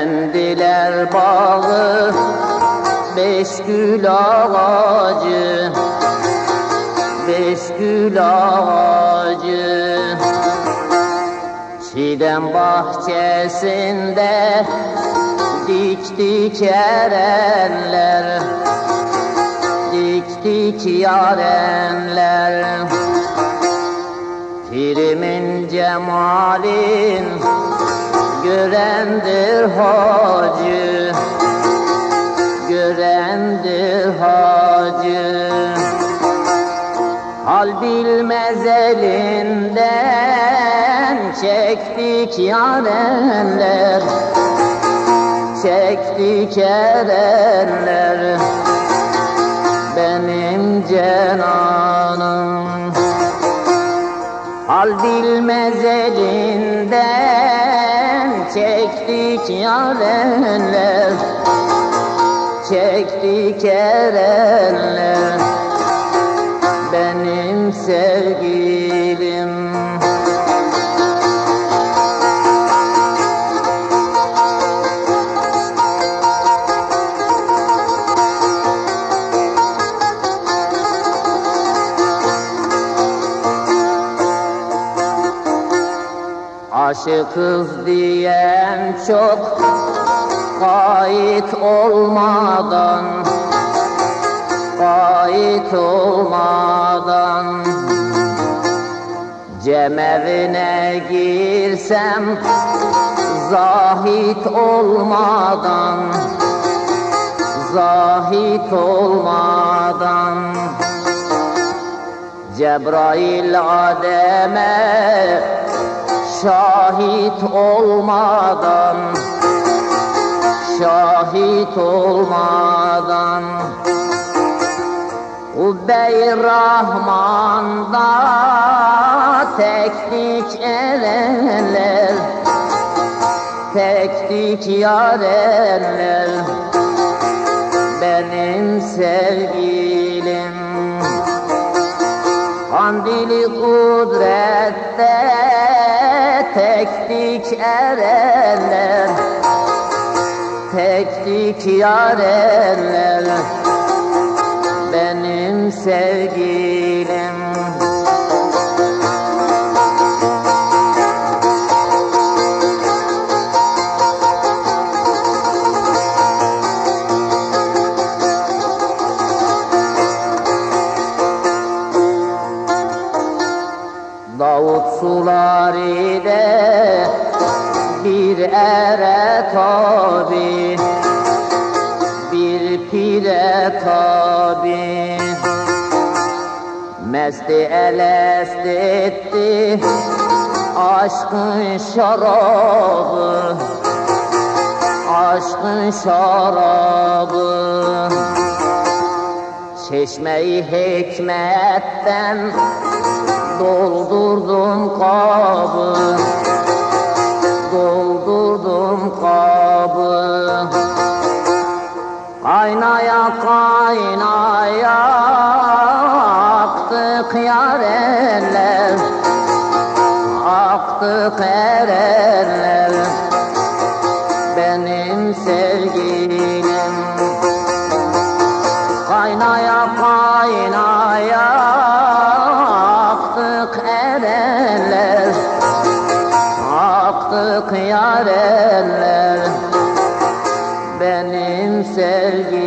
Efendiler bağı Beş gül ağacı. Beş gül ağacı. Çiğdem bahçesinde Dik dik erenler Dik dik yarenler Pirimin cemalin görendir hacı. Görendir hacı. Hal bilmez elinden çektik yarenler Çektik erenler benim cenanım Hal bilmez elinden çektik yarenler Çektik erenler benim sevgilim Aşıkız diyen çok Kayıt olmadan Kayıt olmadan. Cemevine girsem Zahit olmadan Zahit olmadan. Cebrail Adem'e şahit olmadan şahit olmadan. Ubey Rahman'da teknik erenler Teknik yarenler Benim sevgilim Kandili kudrette teknik erenler Teknik yarenler Benim sevgilim Davut sularide bir ere tabi Bir pire tabi. Mesti elest etti aşkın şarabı Aşkın şarabı. Çeşmeyi hikmetten doldurdum kabı. Doldurdum kabı. Kaynaya kaynaya aktık yarenler Aktık erenler Benim sevgilim Aktık yarenler Benim sevgilim